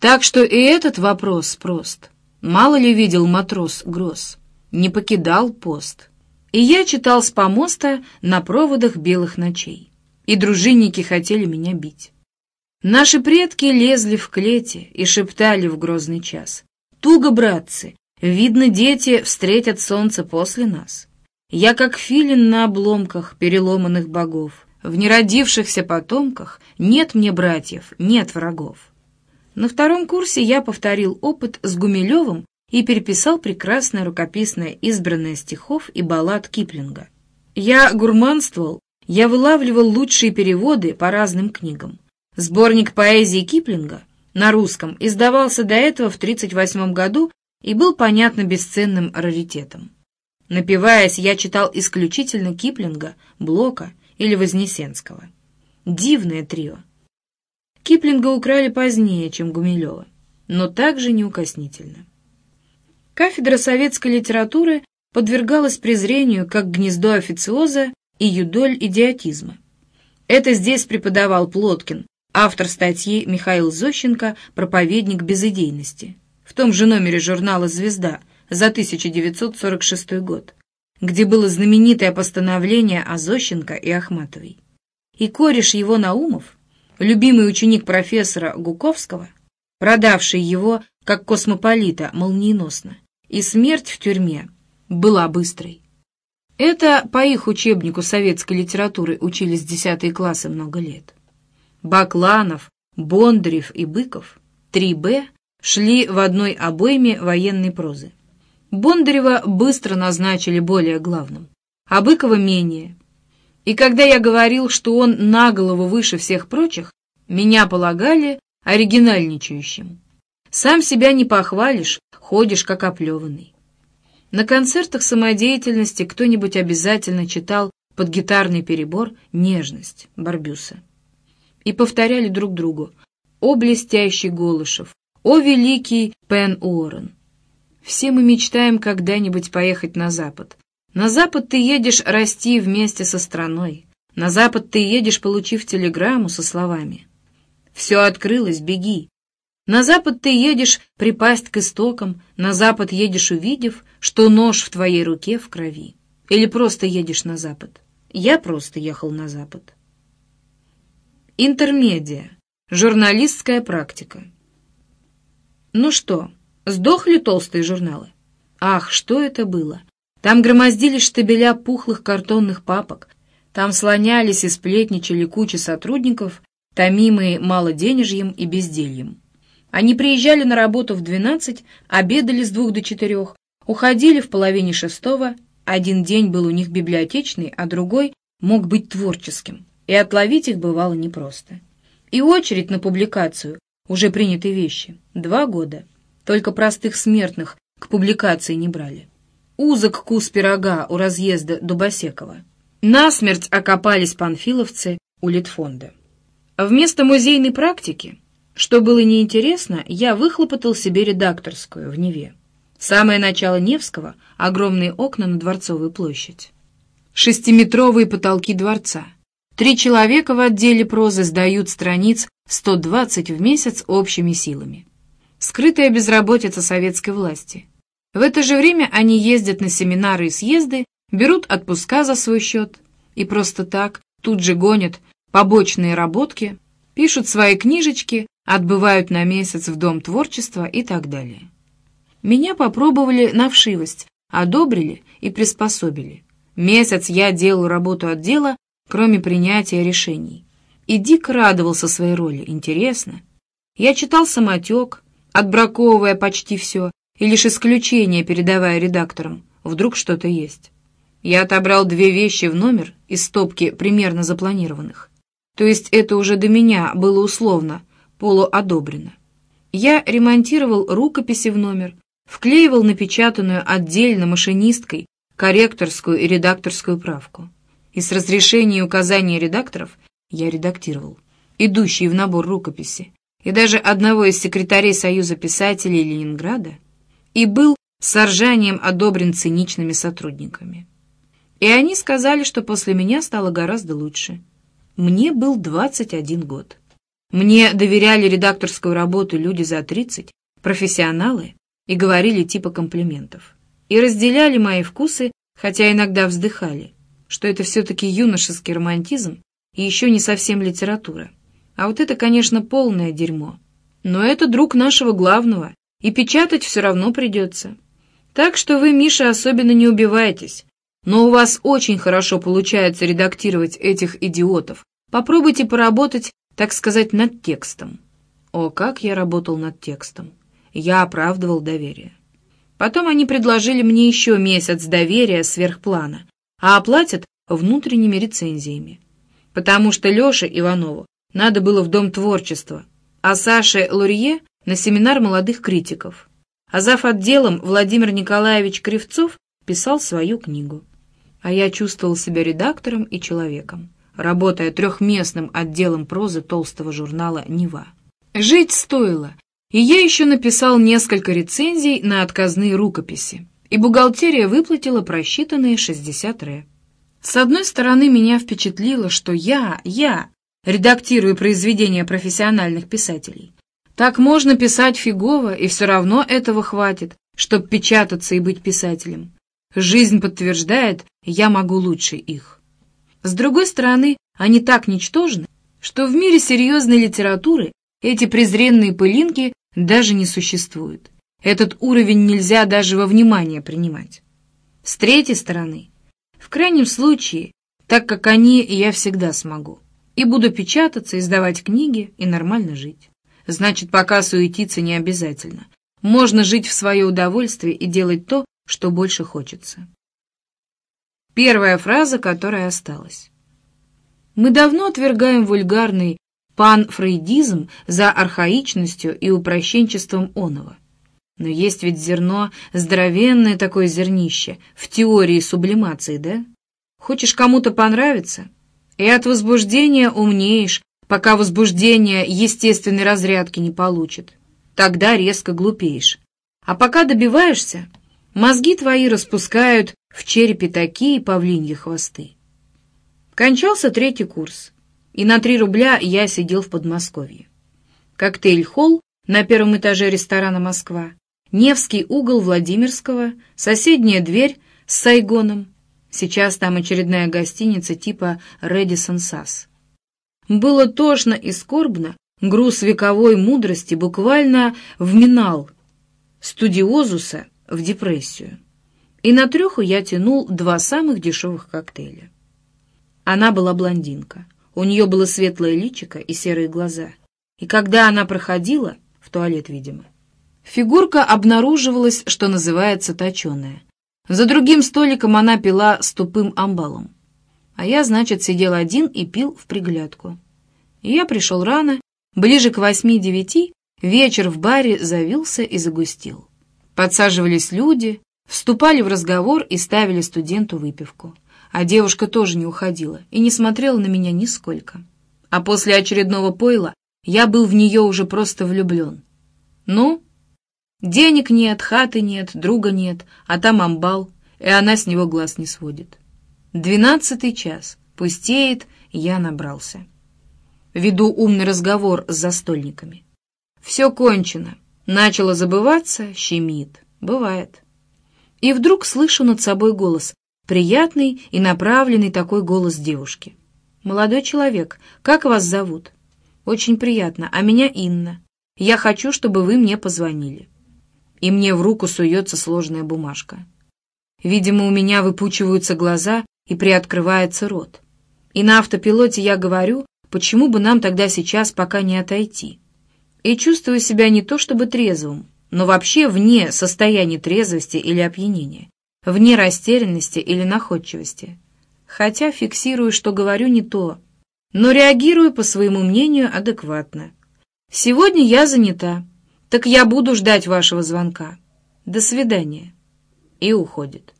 Так что и этот вопрос прост. Мало ли видел матрос гроз, не покидал пост. И я читал с помоста на проводах белых ночей. И дружинники хотели меня бить. Наши предки лезли в клете и шептали в грозный час. «Туго, братцы! Видно, дети встретят солнце после нас. Я как филин на обломках переломанных богов. В неродившихся потомках нет мне братьев, нет врагов. На втором курсе я повторил опыт с Гумилевым и переписал прекрасное рукописное избранное стихов и баллад Киплинга. Я гурманствовал, я вылавливал лучшие переводы по разным книгам. Сборник поэзии Киплинга на русском издавался до этого в 1938 году и был, понятно, бесценным раритетом. Напиваясь, я читал исключительно Киплинга, Блока или Вознесенского. Дивное трио. Киплинга украли позднее, чем Гумилева, но также неукоснительно. Кафедра советской литературы подвергалась презрению как гнездо официоза и юдоль идиотизма. Это здесь преподавал Плоткин, автор статьи Михаил Зощенко «Проповедник безыдейности» в том же номере журнала «Звезда» за 1946 год где было знаменитое постановление о Зощенко и Ахматовой. И кореш его Наумов, любимый ученик профессора Гуковского, продавший его как космополита молниеносно, и смерть в тюрьме была быстрой. Это по их учебнику советской литературы учились десятые классы много лет. Бакланов, Бондарев и Быков, 3Б, шли в одной обойме военной прозы. Бондарева быстро назначили более главным. а Быкова менее. И когда я говорил, что он на голову выше всех прочих, меня полагали оригинальничающим. Сам себя не похвалишь, ходишь как оплеванный. На концертах самодеятельности кто-нибудь обязательно читал под гитарный перебор «Нежность» Барбюса. И повторяли друг другу «О блестящий Голышев! О великий Пен Уоррен!» Все мы мечтаем когда-нибудь поехать на Запад. На Запад ты едешь расти вместе со страной. На Запад ты едешь, получив телеграмму со словами «Все открылось, беги». На Запад ты едешь припасть к истокам, на Запад едешь, увидев, что нож в твоей руке в крови. Или просто едешь на Запад. Я просто ехал на Запад. Интермедиа. Журналистская практика. Ну что, сдохли толстые журналы? Ах, что это было! Там громоздились штабеля пухлых картонных папок, там слонялись и сплетничали куча сотрудников, томимые малоденежьем и бездельем. Они приезжали на работу в двенадцать, обедали с двух до четырех, уходили в половине шестого один день был у них библиотечный, а другой мог быть творческим, и отловить их бывало непросто. И очередь на публикацию уже принятой вещи — два года. Только простых смертных к публикации не брали. Узок кус пирога у разъезда Дубосекова. Насмерть окопались панфиловцы у Литфонда. Вместо музейной практики, что было неинтересно, я выхлопотал себе редакторскую в Неве. Самое начало Невского — огромные окна на Дворцовую площадь. Шестиметровые потолки дворца. Три человека в отделе прозы сдают страниц 120 в месяц общими силами. Скрытая безработица советской власти. В это же время они ездят на семинары и съезды, берут отпуска за свой счет и просто так тут же гонят побочные работки, пишут свои книжечки, отбывают на месяц в Дом творчества и так далее. Меня попробовали на вшивость, одобрили и приспособили. Месяц я делал работу отдела, кроме принятия решений. И дико радовался своей роли, интересно. Я читал самотек, отбраковывая почти все, и лишь исключение передавая редакторам, вдруг что-то есть. Я отобрал две вещи в номер из стопки примерно запланированных. То есть это уже до меня было условно, полуодобрено. Я ремонтировал рукописи в номер, вклеивал напечатанную отдельно машинисткой корректорскую и редакторскую правку. И с разрешения и указания редакторов я редактировал, идущие в набор рукописи, и даже одного из секретарей Союза писателей Ленинграда, и был с ржанием одобрен циничными сотрудниками. И они сказали, что после меня стало гораздо лучше. Мне был 21 год. Мне доверяли редакторскую работу люди за 30, профессионалы, и говорили типа комплиментов. И разделяли мои вкусы, хотя иногда вздыхали, что это все-таки юношеский романтизм и еще не совсем литература. А вот это, конечно, полное дерьмо. Но это друг нашего главного, и печатать все равно придется. Так что вы, Миша, особенно не убивайтесь. Но у вас очень хорошо получается редактировать этих идиотов. Попробуйте поработать, так сказать, над текстом. О, как я работал над текстом. Я оправдывал доверие. Потом они предложили мне еще месяц доверия сверхплана, а оплатят внутренними рецензиями. Потому что Леше Иванову надо было в Дом творчества, а Саше Лурье на семинар молодых критиков. А зав. отделом Владимир Николаевич Кривцов писал свою книгу. А я чувствовал себя редактором и человеком, работая трехместным отделом прозы толстого журнала «Нева». Жить стоило, и я еще написал несколько рецензий на отказные рукописи, и бухгалтерия выплатила просчитанные 60 ре. С одной стороны, меня впечатлило, что я, я, редактирую произведения профессиональных писателей. Так можно писать фигово, и все равно этого хватит, чтобы печататься и быть писателем. Жизнь подтверждает, я могу лучше их. С другой стороны, они так ничтожны, что в мире серьезной литературы эти презренные пылинки даже не существует. Этот уровень нельзя даже во внимание принимать. С третьей стороны, в крайнем случае, так как они, я всегда смогу. И буду печататься, издавать книги и нормально жить. Значит, пока суетиться не обязательно. Можно жить в свое удовольствие и делать то, что больше хочется. Первая фраза, которая осталась. Мы давно отвергаем вульгарный панфрейдизм за архаичностью и упрощенчеством оного. Но есть ведь зерно, здоровенное такое зернище, в теории сублимации, да? Хочешь кому-то понравиться? И от возбуждения умнеешь, пока возбуждение естественной разрядки не получит. Тогда резко глупеешь. А пока добиваешься, мозги твои распускают в черепе такие павлиньи хвосты. Кончался третий курс, и на три рубля я сидел в Подмосковье. Коктейль-холл на первом этаже ресторана «Москва», Невский угол Владимирского, соседняя дверь с Сайгоном. Сейчас там очередная гостиница типа «Редисон Сас». Было тошно и скорбно, груз вековой мудрости буквально вминал студиозуса в депрессию. И на треху я тянул два самых дешевых коктейля. Она была блондинка. У нее было светлое личико и серые глаза. И когда она проходила, в туалет, видимо, Фигурка обнаруживалась, что называется, точеная. За другим столиком она пила с тупым амбалом. А я, значит, сидел один и пил в приглядку. И я пришел рано, ближе к восьми-девяти, вечер в баре завился и загустил. Подсаживались люди, вступали в разговор и ставили студенту выпивку. А девушка тоже не уходила и не смотрела на меня нисколько. А после очередного пойла я был в нее уже просто влюблен. Ну, Денег нет, хаты нет, друга нет, а там амбал, и она с него глаз не сводит. Двенадцатый час. Пустеет, я набрался. Веду умный разговор с застольниками. Все кончено. Начало забываться, щемит. Бывает. И вдруг слышу над собой голос. Приятный и направленный такой голос девушки. «Молодой человек, как вас зовут?» «Очень приятно, а меня Инна. Я хочу, чтобы вы мне позвонили» и мне в руку суется сложная бумажка. Видимо, у меня выпучиваются глаза и приоткрывается рот. И на автопилоте я говорю, почему бы нам тогда сейчас пока не отойти. И чувствую себя не то чтобы трезвым, но вообще вне состояния трезвости или опьянения, вне растерянности или находчивости. Хотя фиксирую, что говорю не то, но реагирую по своему мнению адекватно. Сегодня я занята, «Так я буду ждать вашего звонка. До свидания». И уходит.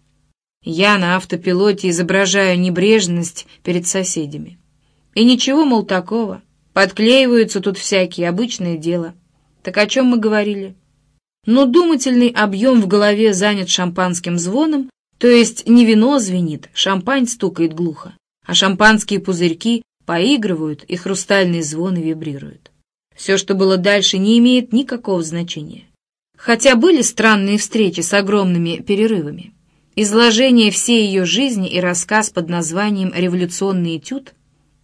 Я на автопилоте изображаю небрежность перед соседями. И ничего, мол, такого. Подклеиваются тут всякие, обычное дело. Так о чем мы говорили? Но думательный объем в голове занят шампанским звоном, то есть не вино звенит, шампань стукает глухо, а шампанские пузырьки поигрывают и хрустальные звоны вибрируют. Все, что было дальше, не имеет никакого значения. Хотя были странные встречи с огромными перерывами. Изложение всей ее жизни и рассказ под названием «Революционный этюд»,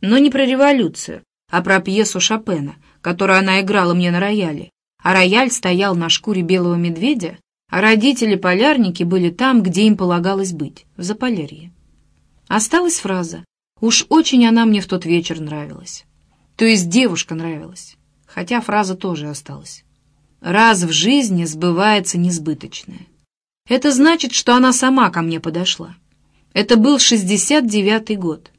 но не про революцию, а про пьесу Шопена, которую она играла мне на рояле, а рояль стоял на шкуре белого медведя, а родители-полярники были там, где им полагалось быть, в Заполярье. Осталась фраза «Уж очень она мне в тот вечер нравилась». То есть девушка нравилась хотя фраза тоже осталась. «Раз в жизни сбывается несбыточное». Это значит, что она сама ко мне подошла. Это был 69-й год.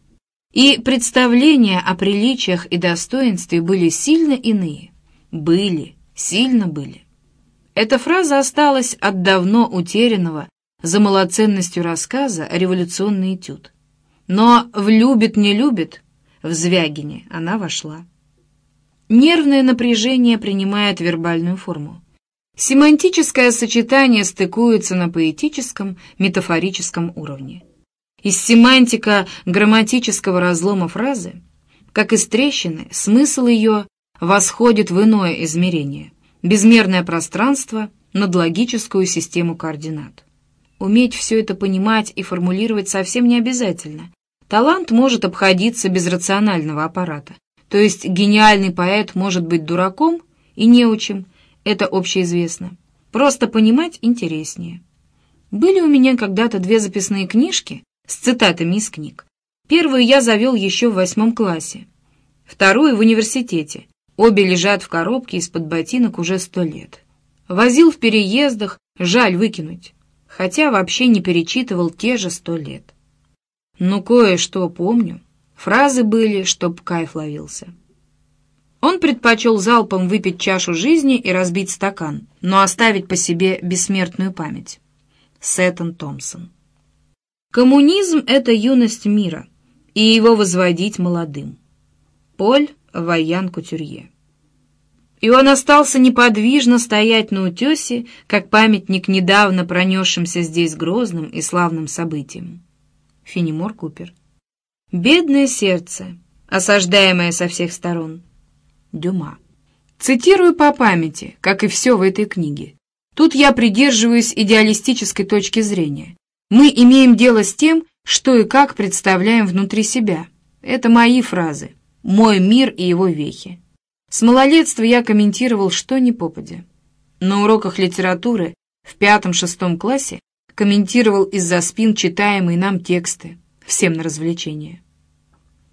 И представления о приличиях и достоинстве были сильно иные. Были, сильно были. Эта фраза осталась от давно утерянного за малоценностью рассказа «Революционный этюд». Но в «любит-не любит» в Звягине она вошла. Нервное напряжение принимает вербальную форму. Семантическое сочетание стыкуется на поэтическом, метафорическом уровне. Из семантико-грамматического разлома фразы, как из трещины, смысл ее восходит в иное измерение, безмерное пространство над логическую систему координат. Уметь все это понимать и формулировать совсем не обязательно. Талант может обходиться без рационального аппарата, то есть гениальный поэт может быть дураком и неучим, это общеизвестно. Просто понимать интереснее. Были у меня когда-то две записные книжки с цитатами из книг. Первую я завел еще в восьмом классе, вторую в университете. Обе лежат в коробке из-под ботинок уже сто лет. Возил в переездах, жаль выкинуть, хотя вообще не перечитывал те же сто лет. Ну, кое-что помню. Фразы были, чтоб кайф ловился. Он предпочел залпом выпить чашу жизни и разбить стакан, но оставить по себе бессмертную память. Сеттон Томпсон. Коммунизм — это юность мира, и его возводить молодым. Поль Ваян Кутюрье. И он остался неподвижно стоять на утесе, как памятник недавно пронесшимся здесь грозным и славным событиям. Фенемор Купер. «Бедное сердце, осаждаемое со всех сторон». Дюма. Цитирую по памяти, как и все в этой книге. Тут я придерживаюсь идеалистической точки зрения. Мы имеем дело с тем, что и как представляем внутри себя. Это мои фразы, мой мир и его вехи. С малолетства я комментировал что ни попадя. На уроках литературы в пятом-шестом классе комментировал из-за спин читаемые нам тексты, всем на развлечение.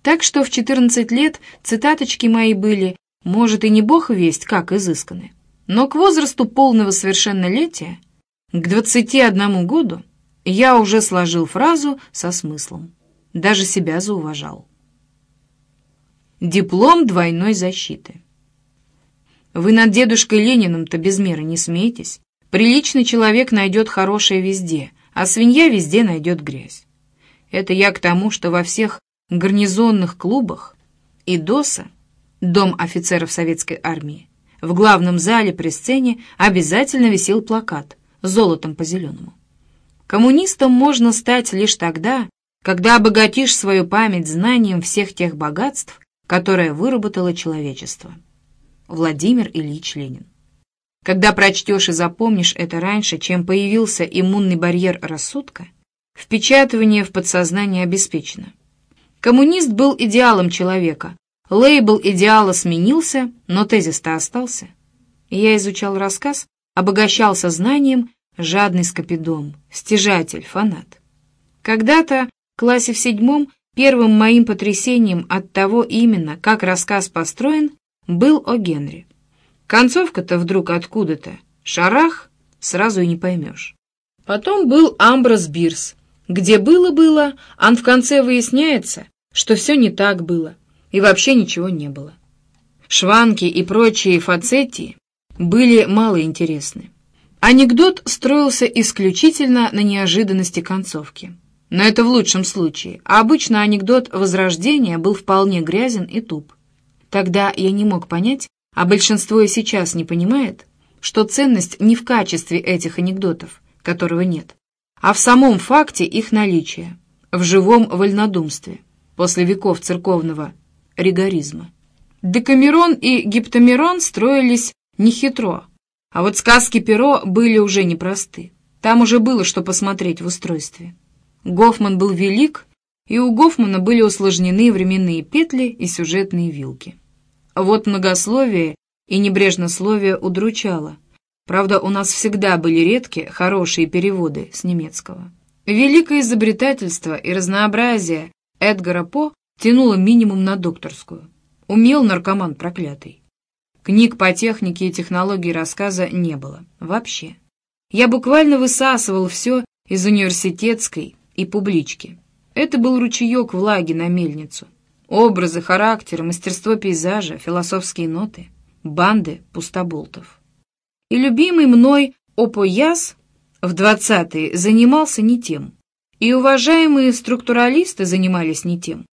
Так что в 14 лет цитаточки мои были может, и не бог весть, как изысканы. Но к возрасту полного совершеннолетия, к 21 году, я уже сложил фразу со смыслом. Даже себя зауважал. Диплом двойной защиты. Вы над дедушкой Лениным-то без меры не смеетесь. Приличный человек найдет хорошее везде, а свинья везде найдет грязь. Это я к тому, что во всех гарнизонных клубах и ДОСа Дом офицеров советской армии. В главном зале при сцене обязательно висел плакат «Золотом по зеленому». Коммунистом можно стать лишь тогда, когда обогатишь свою память знанием всех тех богатств, которые выработало человечество. Владимир Ильич Ленин. Когда прочтешь и запомнишь это раньше, чем появился иммунный барьер рассудка, впечатывание в подсознание обеспечено. Коммунист был идеалом человека, Лейбл идеала сменился, но тезис-то остался. Я изучал рассказ, обогащался знанием, жадный скопидом, стяжатель, фанат. Когда-то, в классе в седьмом, первым моим потрясением от того именно, как рассказ построен, был о Генри. Концовка-то вдруг откуда-то, шарах, сразу и не поймешь. Потом был Амброс Бирс, где было-было, а в конце выясняется, что все не так было и вообще ничего не было. Шванки и прочие фацетти были мало интересны. Анекдот строился исключительно на неожиданности концовки. Но это в лучшем случае, а обычно анекдот Возрождения был вполне грязен и туп. Тогда я не мог понять, а большинство и сейчас не понимает, что ценность не в качестве этих анекдотов, которого нет, а в самом факте их наличия, в живом вольнодумстве, после веков церковного ригоризма. Декамерон и Гиптомерон строились нехитро, а вот сказки Перо были уже непросты. Там уже было что посмотреть в устройстве. Гофман был велик, и у Гофмана были усложнены временные петли и сюжетные вилки. Вот многословие и небрежнословие удручало. Правда, у нас всегда были редкие, хорошие переводы с немецкого. Великое изобретательство и разнообразие Эдгара По Тянуло минимум на докторскую. Умел наркоман проклятый. Книг по технике и технологии рассказа не было. Вообще. Я буквально высасывал все из университетской и публички. Это был ручеек влаги на мельницу. Образы, характеры, мастерство пейзажа, философские ноты, банды пустоболтов. И любимый мной Опояс в двадцатые занимался не тем. И уважаемые структуралисты занимались не тем.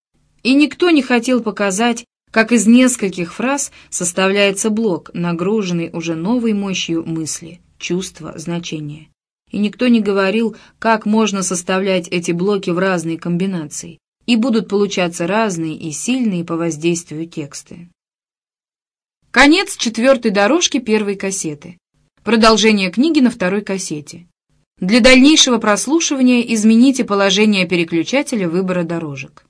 И никто не хотел показать, как из нескольких фраз составляется блок, нагруженный уже новой мощью мысли, чувства, значения. И никто не говорил, как можно составлять эти блоки в разные комбинации, и будут получаться разные и сильные по воздействию тексты. Конец четвертой дорожки первой кассеты. Продолжение книги на второй кассете. Для дальнейшего прослушивания измените положение переключателя выбора дорожек.